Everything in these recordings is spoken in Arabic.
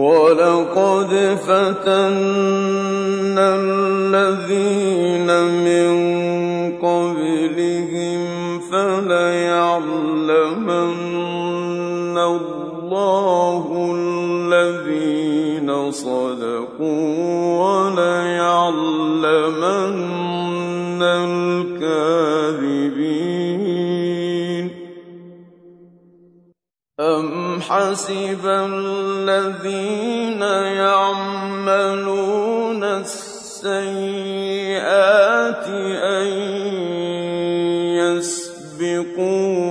ولقد فتنا الذين من قبلهم فليعلمن الله الذين صدقوا وليعلمن الكاذبين أم حسب الذين يعملون السيئات أن يسبقونا.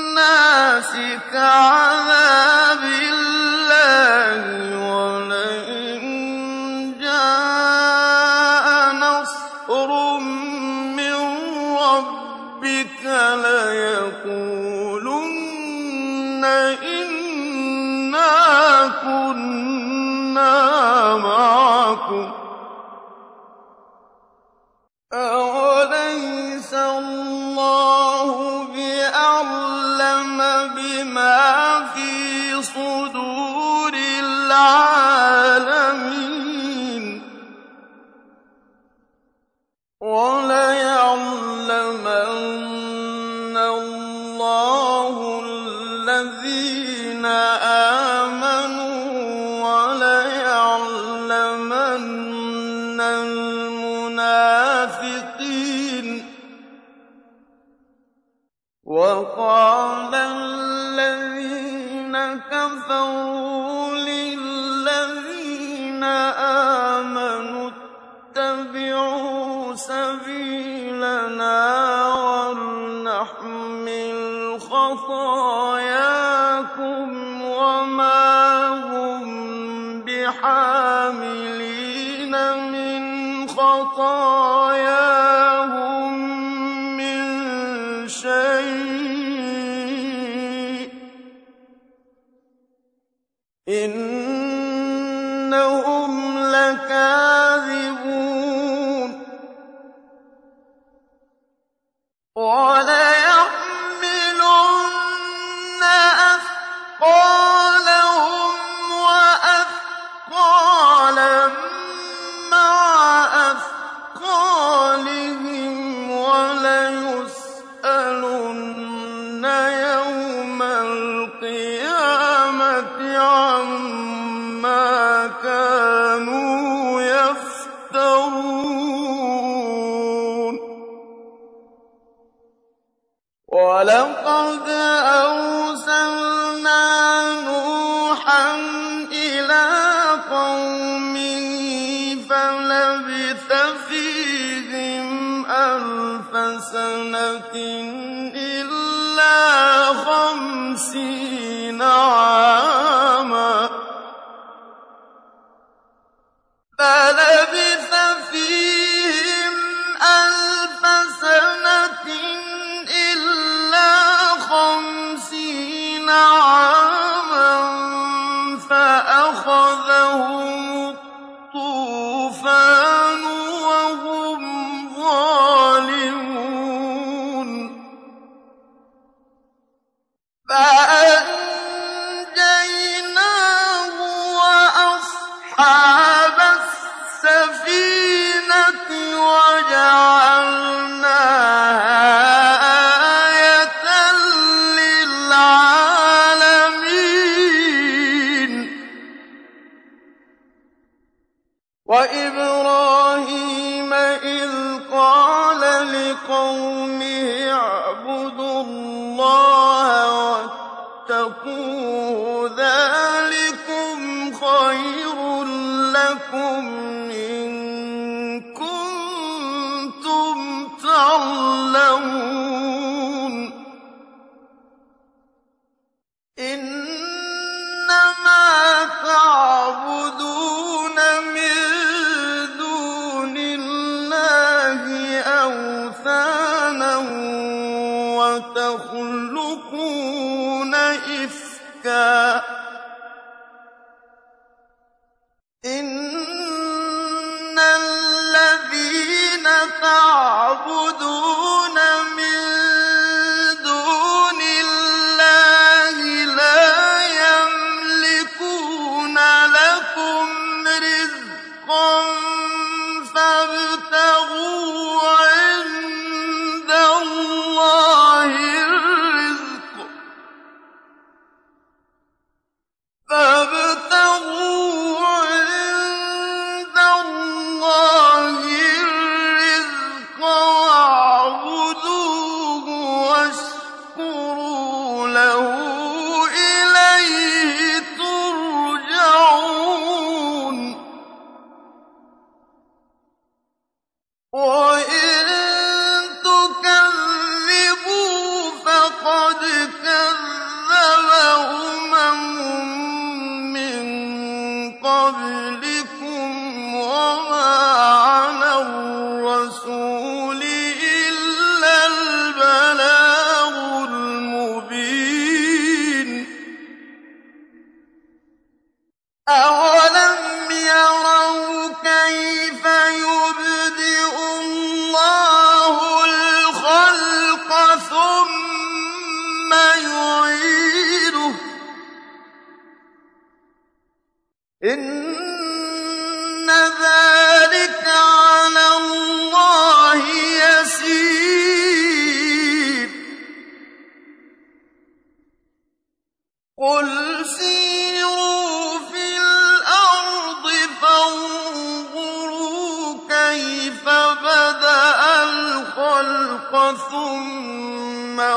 الناس كعذاب الَّذِينَ آمَنُوا وَلَيَعْلَمَنَّ الْمُنَافِقِينَ ۚ. وَقَالَ الَّذِينَ كَفَرُوا وإبراهيم إذ قال لقومه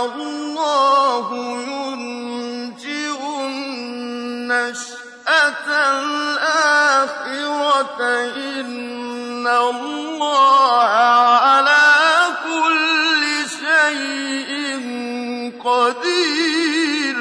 الله ينجئ النشأة الآخرة. إن الله على كل شيء قدير.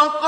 صدق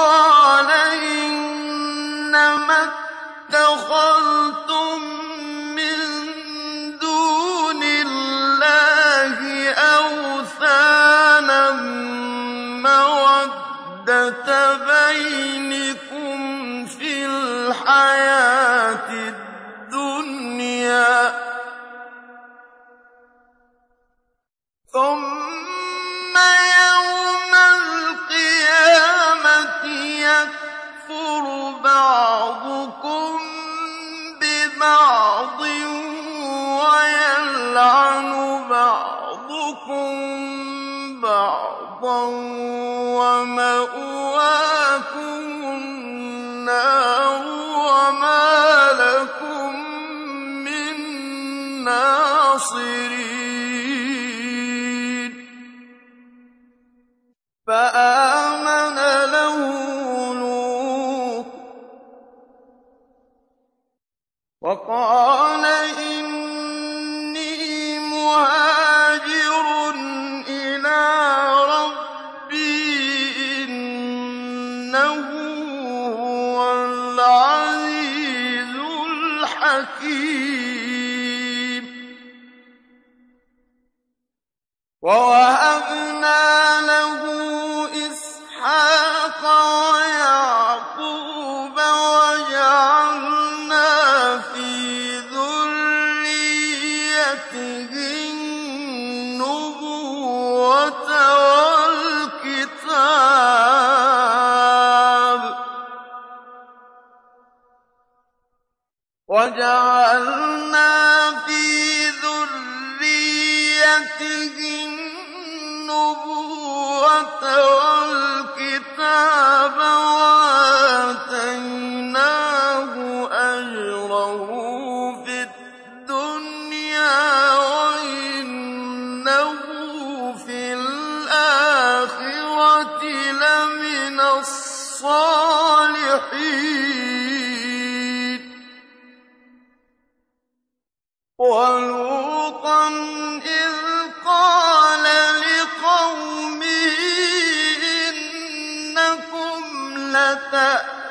تأتي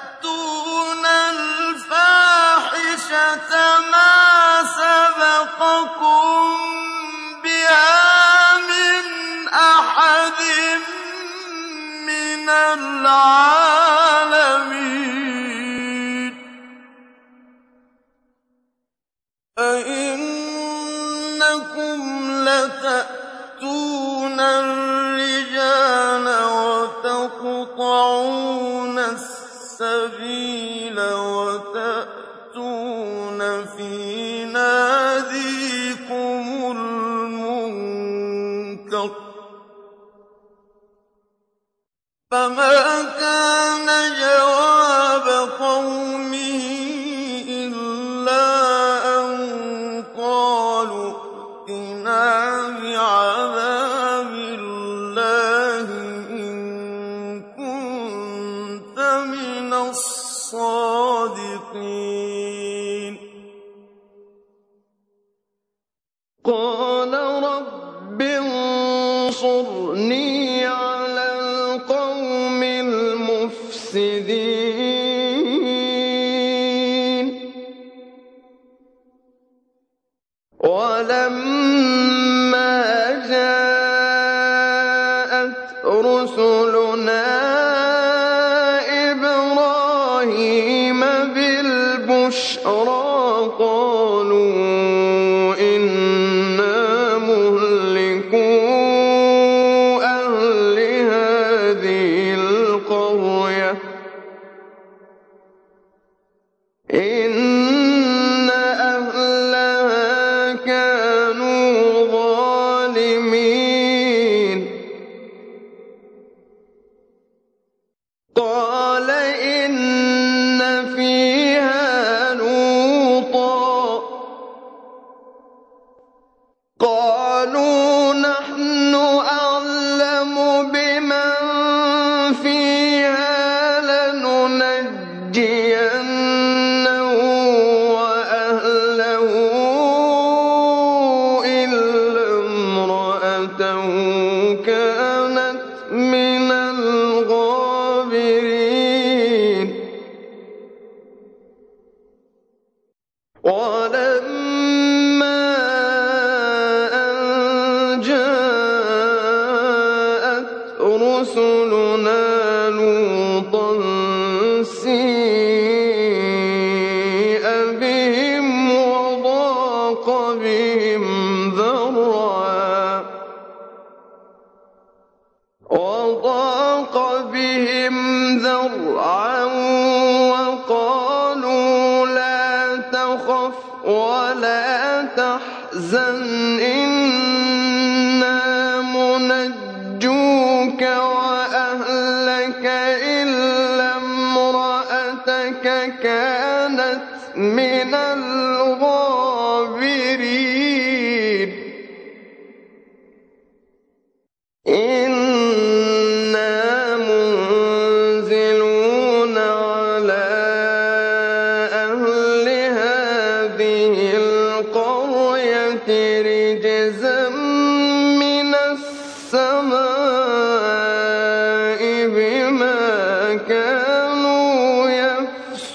المفسدين. ولم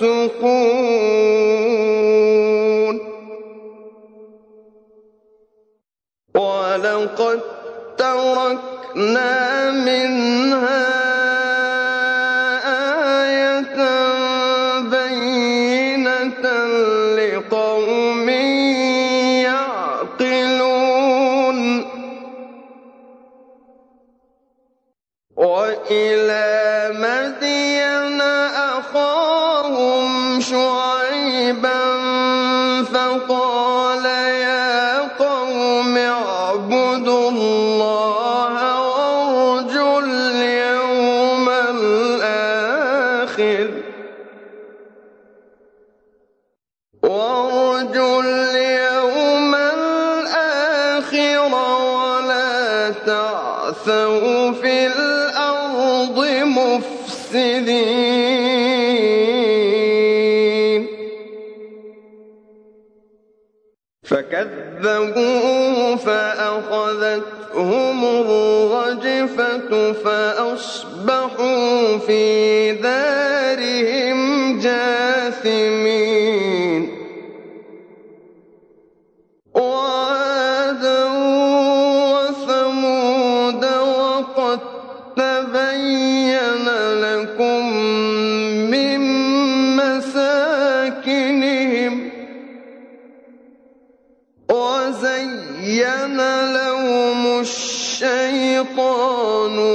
يَفْسُقُونَ. وَلَقَد تَّرَكْنَا كذبوه فأخذتهم الرجفة فأصبحوا في دارهم جاثمين. الشيطان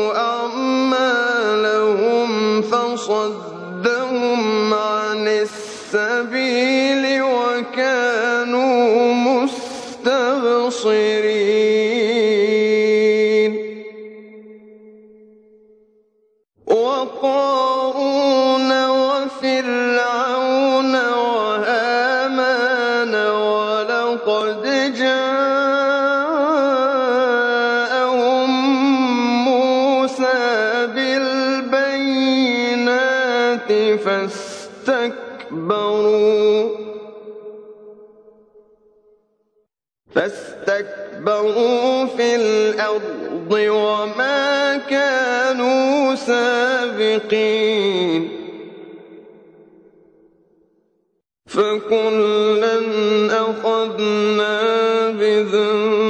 وما كانوا سابقين. فكلا أخذنا بذنبه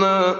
خسفنا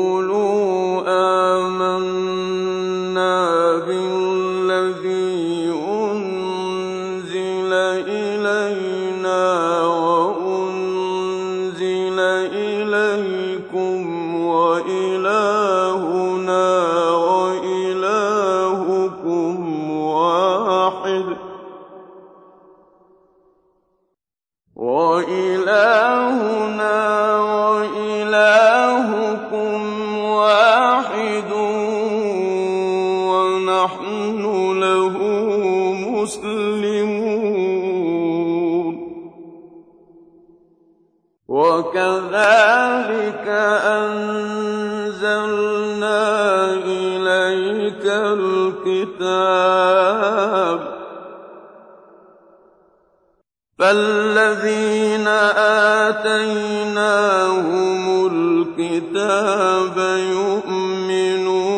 آتيناهم الكتاب يؤمنون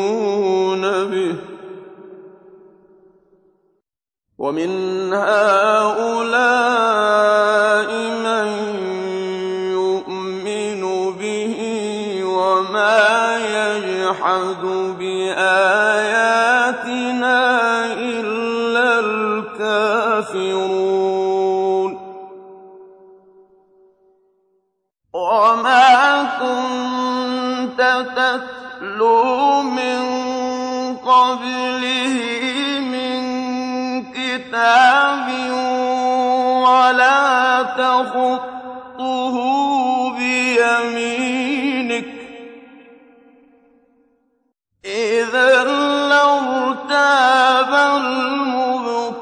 به ومن هؤلاء من يؤمن به وما يجحد به قبله من كتاب ولا تخطه بيمينك. إذا لارتاب المبطلون.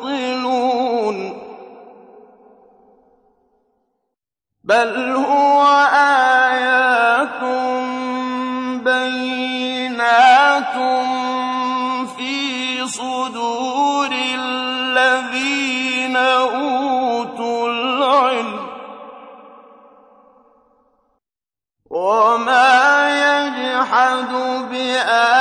بل هو وما يجحد بآياتنا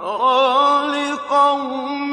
ذكرى لقوم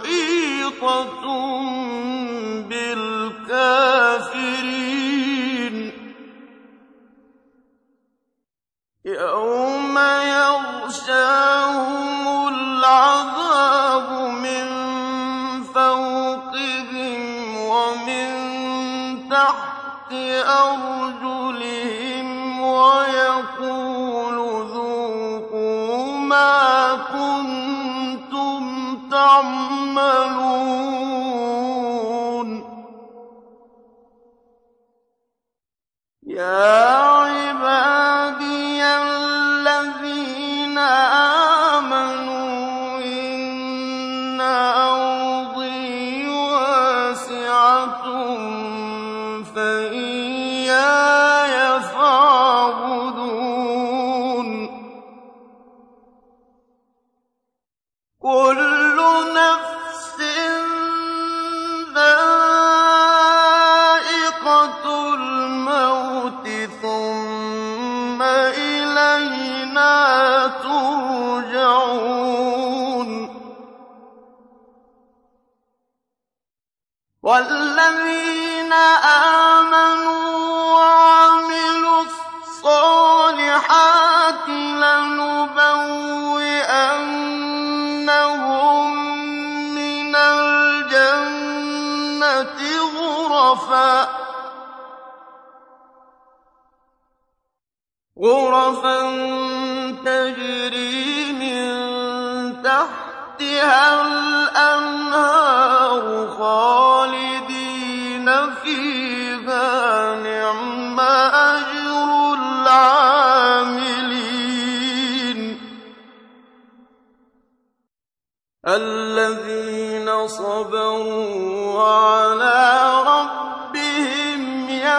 يَوْمَ يَغْشَاهُمُ الْعَذَابُ مِن فَوْقِهِمْ وَمِن تَحْتِ أَرْجُلِهِمْ وَيَقُولُ ذُوقُوا مَا كُنتُمْ تَعْمَلُونَ. يَا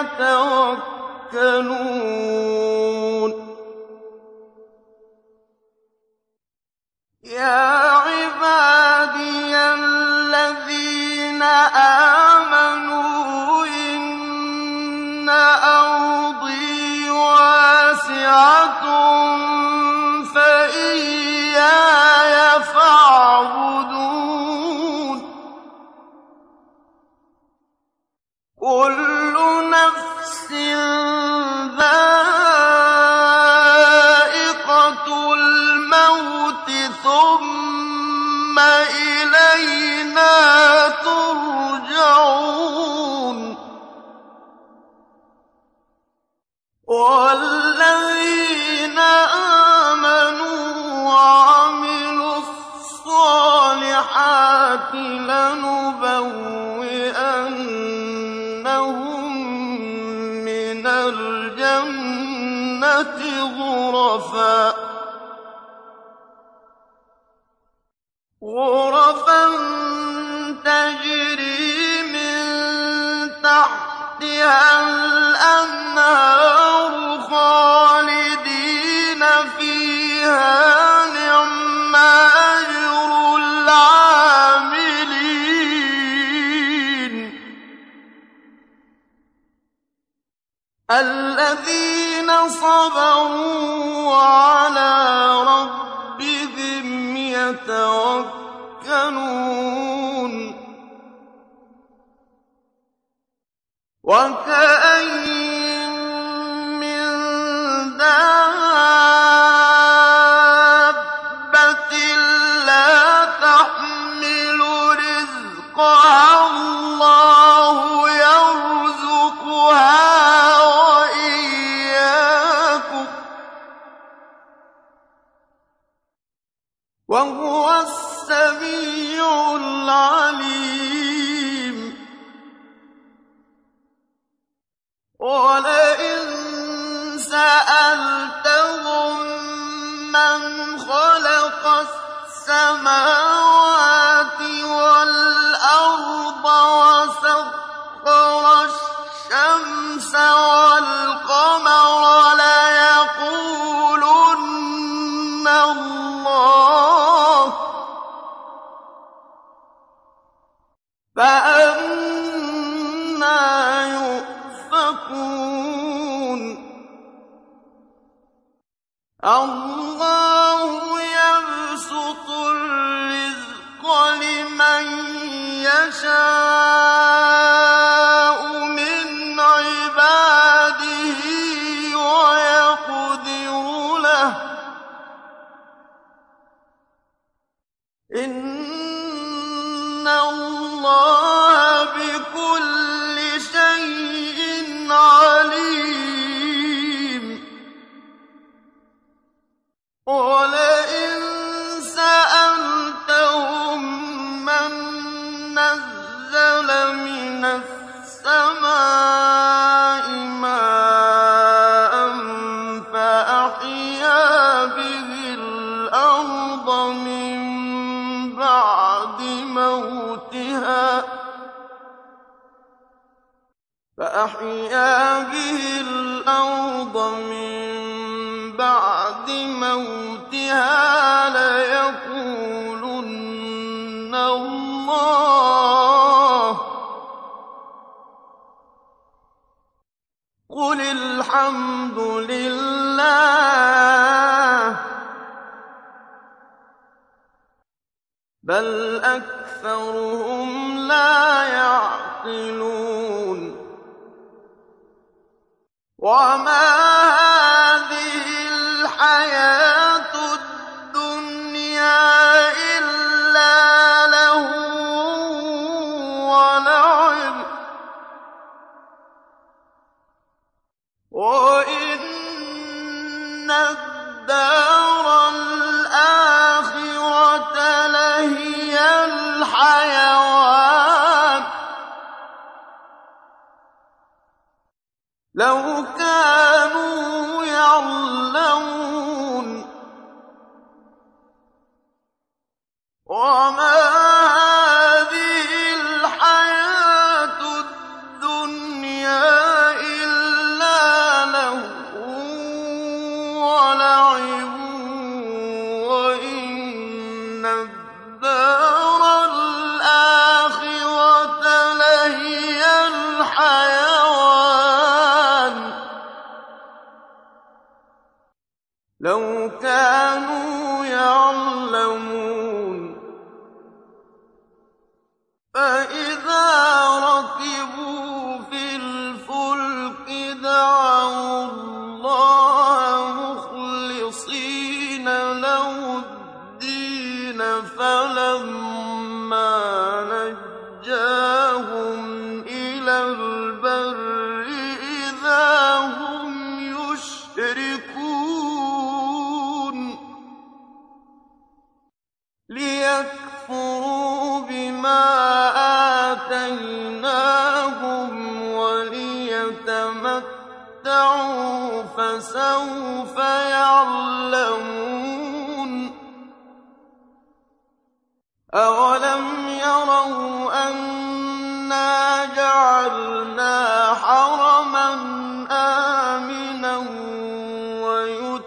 يَتَوَكَّلُونَ. لَنُبَوِّئَنَّهُم مِّنَ الْجَنَّةِ غُرَفًا. تَجْرِي مِن تَحْتِهَا صَبَرُوا وَعَلَىٰ رَبِّهِمْ يَتَوَكَّلُونَ. السماوات والأرض وسخر الشمس والقمر الحمد لله. بل أكثرهم لا يعقلون. وما هذه الحياة الدنيا يعلمون. وما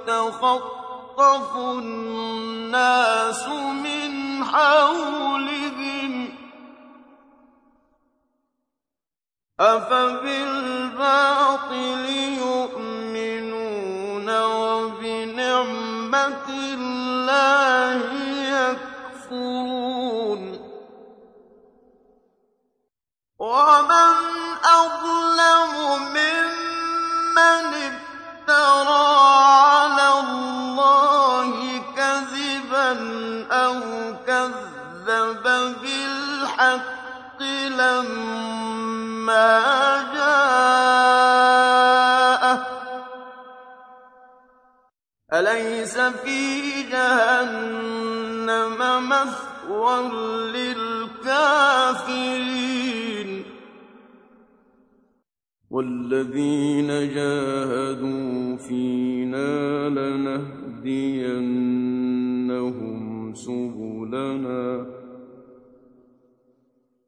يتخطف الناس من حولهم أفبالباطل يؤمنون وبنعمة الله يكفرون ومن أظلم ممن افترى الحق لما جاءه. أليس في جهنم مثوى للكافرين؟ والذين جاهدوا فينا لنهدينهم سبلنا.